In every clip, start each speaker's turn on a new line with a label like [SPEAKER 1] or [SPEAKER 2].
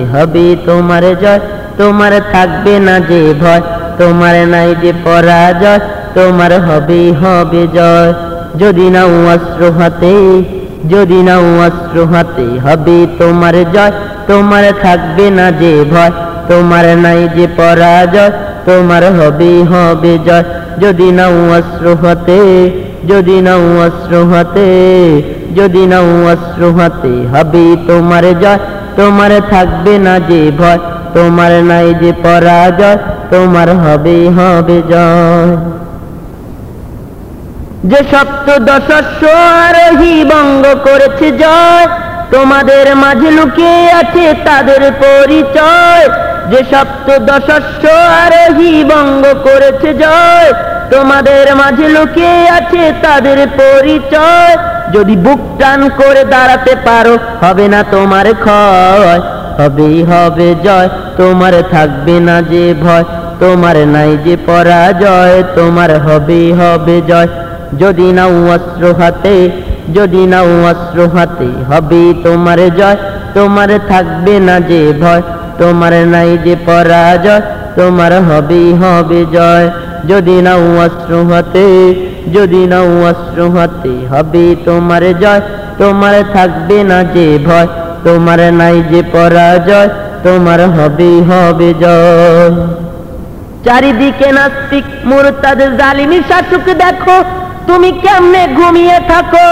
[SPEAKER 1] হবে তোমার জয়, তোমার থাকবে না যে ভয়, তোমার নাই যে পরাজয়, তোমার হবে হবে জয়। যদি নাও অস্ত্র হাতে, যদি নাও অস্ত্র হাতে, হবে তোমার জয়, তোমার থাকবে না যে ভয়, তোমার নাই যে পরাজয়, তোমার হবে হবে জয়। যদি নাও অস্ত্র হাতে, যদি নাও অস্ত্র হাতে, যদি নাও অস্ত্র হাতে, হবে তোমার জয় তোমার থাকবে না যে ভয়, তোমার নাই যে পরাজয়, তোমার হবে হবে জয়। যে সপ্তদশস্য আরোহী বঙ্গ করেছে জয়, তোমাদের মাঝে লুকিয়ে আছে তাদের পরিচয়। যে সপ্তদশস্য আরোহী বঙ্গ করেছে জয়, তোমাদের মাঝে লুকিয়ে আছে তাদের পরিচয়। যদি বুক টান করে দাঁড়াতে পারো, হবে না তোমার ক্ষয়, হবেই হবে জয়। তোমার থাকবে না যে ভয়, তোমার নাই যে পরাজয়, তোমার হবেই হবে জয়। যদি নাও অস্ত্র হাতে, যদি নাও অস্ত্র হাতে হবে তোমার জয়। তোমার থাকবে না যে ভয়, তোমার নাই যে পরাজয় তোমার হবেই হবে জয়। যদি নাও অস্ত্র হাতে, যদি নাও অস্ত্র হাতে হবে তোমার জয়। তোমার থাকবে না যে ভয়, তোমার নাই যে পরাজয়, তোমার হবেই হবে জয়। চারিদিকে নাস্তিক, মুরতাদ, জালিমি, শাসক, দেখো তুমি কেমনে ঘুমিয়ে থাকো।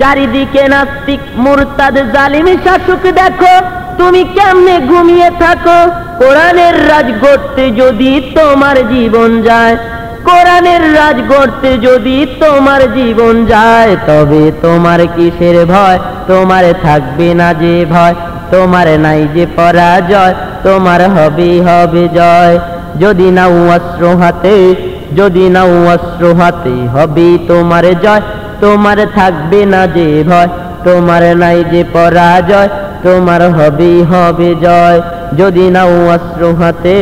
[SPEAKER 1] চারিদিকে নাস্তিক, মুরতাদ, জালিমি, শাসক, দেখো তুমি কেমনে ঘুমিয়ে থাকো? কোরআনের রাজ গড়তে যদি তোমার জীবন যায়, কোরআনের রাজ গড়তে যদি তোমার জীবন যায়, তবে তোমার কিসের ভয়? তোমার থাকবে না যে ভয়, তোমার নাই যে পরাজয়, তোমার হবে হবে জয়। যদি নাও অস্ত্র হাতে, যদি নাও অস্ত্র হাতে হবে তোমার জয়। তোমার থাকবে না যে ভয় তোমার নাই যে পরাজয়, তোমার হবে হবে জয়। যদি নাও অস্ত্র হাতে,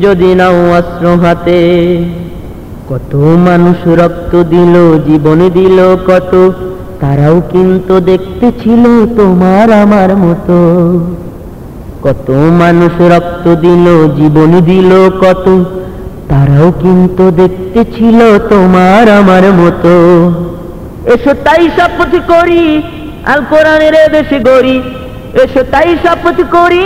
[SPEAKER 1] যদি নাও অস্ত্র হাতে। কত মানুষ রক্ত দিল, জীবন দিল কত, তারাও কিন্তু দেখতে ছিল তোমার আমার মতো। কত মানুষ রক্ত দিল, জীবন দিল কত, তারাও কিন্তু দেখতে ছিল তোমার আমার মতো। এসো তাই শপথ করি আল কোরআনের দেশে গড়ি, এসো তাই শপথ করি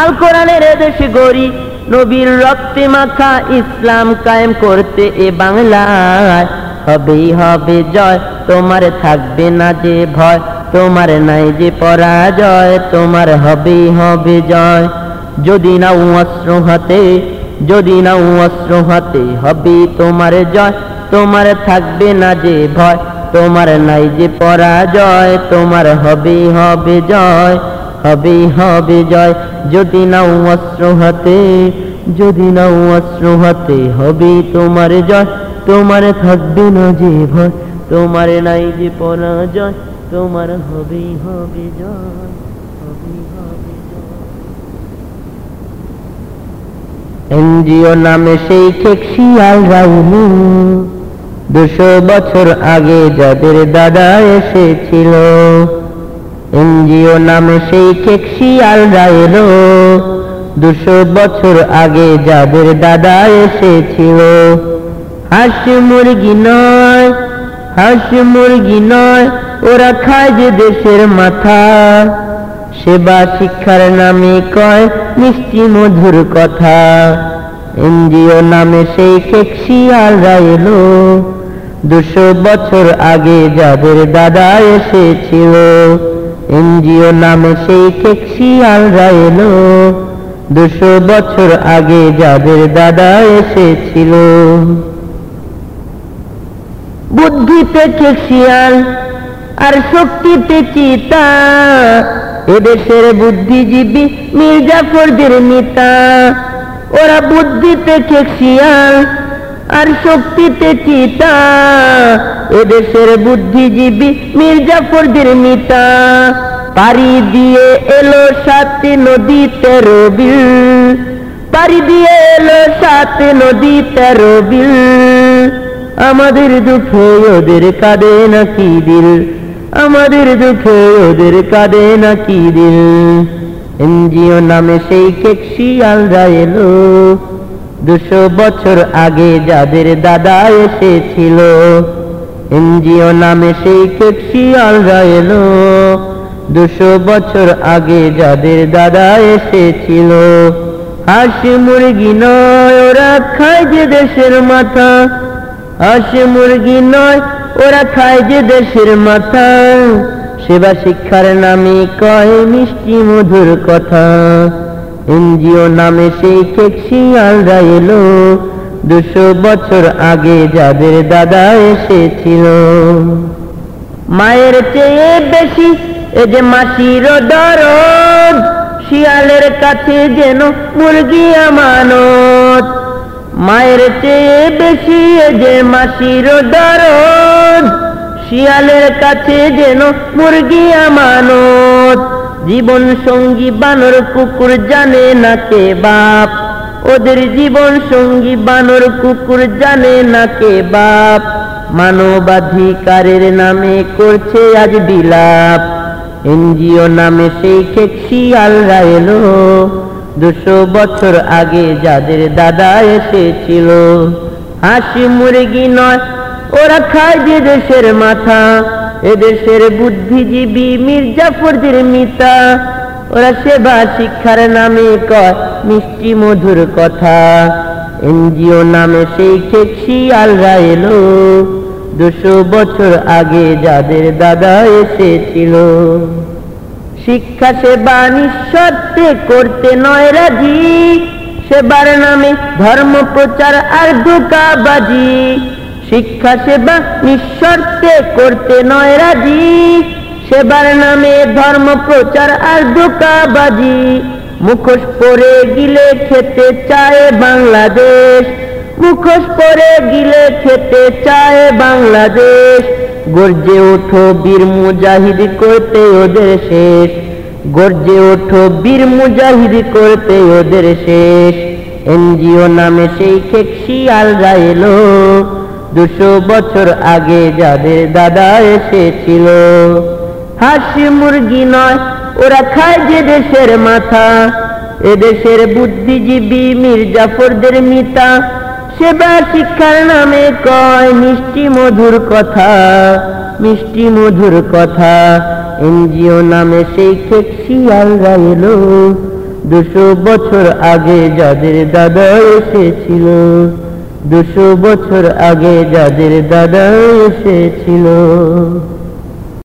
[SPEAKER 1] আল কোরআনের দেশে গড়ি, নবীর রক্তে মাখা ইসলাম কায়েম করতে এ বাংলায়। হবেই হবে জয়, তোমার থাকবে না যে ভয়, তোমার নাই যে পরাজয়, তোমার হবেই হবে জয়। যদি নাও অস্ত্র হাতে, যদি নাও অস্ত্র হাতে হবে তোমার জয়, তোমার থাকবে না যে ভয়। তোমার নাই যে পরাজয়, তোমার হবে হবে জয় হবে হবে জয়। যদি নাও অস্ত্র হাতে, যদি নাও অস্ত্র হাতে হবে তোমার জয়। তোমার থাকবে না যে ভয়, তোমার নাই যে পরাজয়, তোমার হবে হবে জয়। এনজিও নামে সেই শেখ শিয়াল রাউলু দুশো বছর আগে যাদের দাদা এসেছিল, এনজিও নামে সেই শেখ শিয়াল রায়লো দুশো বছর আগে যাদের দাদা এসেছিল, হাঁস মুরগি নয়, হাঁস মুরগি নয়, ওরা খায় যে দেশের মাথা। সেবা শিক্ষার নামে কয় মিষ্টি মধুর কথা। এনজিও নামে সেই শেখ শিয়ালরা এলো। দুশো বছর আগে যাদের দাদা এসেছিল, এনজিও নামে সেই শেখ শিয়ালরা এলো। দুশো বছর আগে যাদের দাদা এসেছিল। বুদ্ধিতে শেখ শিয়াল, আর শক্তিতে চিতা এদেশের বুদ্ধিজীবী মির্জাফরদের নেতা। ওরা বুদ্ধিতে শেখ শিয়াল, আর শক্তিতে চিতা। এদেশের বুদ্ধিজীবী মির্জাফরদের নেতা পারি দিয়ে এলো সাথে নদী তেরো বিল। পারি দিয়ে এলো সাথে নদী তেরো বিল। আমাদের দুঃখে ওদের কাঁদে নাকি দিল? আমাদের দুঃখে ওদের কাঁদে নাকি দিল? এনজিও নামে সেই কেক শিয়ালরা এলো। দুশো বছর আগে যাদের দাদা এসেছিল, এনজিও নামে সেই কেক শিয়ালরা এলো। দুশো বছর আগে যাদের দাদা এসেছিল, হাসি মুরগি নয়, ওরা খায় যে দেশের মাথা। হাসি মুরগি নয়, ওরা খায় যে দেশের মাথা। সেবা শিক্ষার নামে কয় মিষ্টি মধুর কথা। এনজিও নামে সেই কেক শিয়ালরা এলো। দুশো বছর আগে যাদের দাদা এসেছিল। মায়ের চেয়ে বেশি এ যে মাসির দরদ, শিয়ালের কাছে যেন মুরগি আমানত। মায়ের চেয়ে বেশি এ যে মাসির দরদ শিয়ালের কাছে যেন মুরগি আমানত। জীবন সঙ্গী বানর কুকুর জানে না কে বাপ। ওদের জীবন সঙ্গী বানর কুকুর জানে না কে বাপ। মানবাধিকারের নামে করছে আজ বিলাপ। এনজিও নামে সেই খেক শিয়ালরা এলো। দুশো বছর আগে যাদের দাদা এসেছিল। হাসি মুরগি নয় ওরা খায় যে দেশের মাথা, এদেশের বুদ্ধিজীবী মির্জাফরদের মিতা। ওরা সেবা শিক্ষার নামে কয় মিষ্টি মধুর কথা। এনজিও নামে সেই খেক শিয়ালরা এলো। দুশো বছর আগে যাদের দাদা এসেছিল। শিক্ষা সেবা নিঃস্বার্থে করতে নয় রাজি। সেবার নামে ধর্ম প্রচার আর ধোকাবাজি শিক্ষা সেবা নিঃস্বার্থে করতে নয় রাজি। সেবার নামে ধর্ম প্রচার আর ধোকাবাজি। মুখোশ পরে গিলে খেতে চায় বাংলাদেশ। মুখোশ পরে গিলে খেতে চায় বাংলাদেশ। গর্জে ওঠো বীর মুজাহিদ করতে ওদের শেষ। গর্জে ওঠো বীর মুজাহিদ করতে ওদের শেষ। এনজিও নামে সেই খেক শিয়ালরা এলো। দুশো বছর আগে যাদের দাদা এসেছিল। হাসি মুরগি নয়, ওরা খায় যে দেশের মাথা। এদেশের বুদ্ধিজীবী মির্জাফরদের মিতা, সেবা শিক্ষার নামে কয় মিষ্টি মধুর কথা। মিষ্টি মধুর কথা, এনজিও নামে সেই খেক শিয়ালরা এলো দুশো বছর আগে যাদের দাদা এসেছিল দুশো বছর আগে যাদের দাদা এসেছিল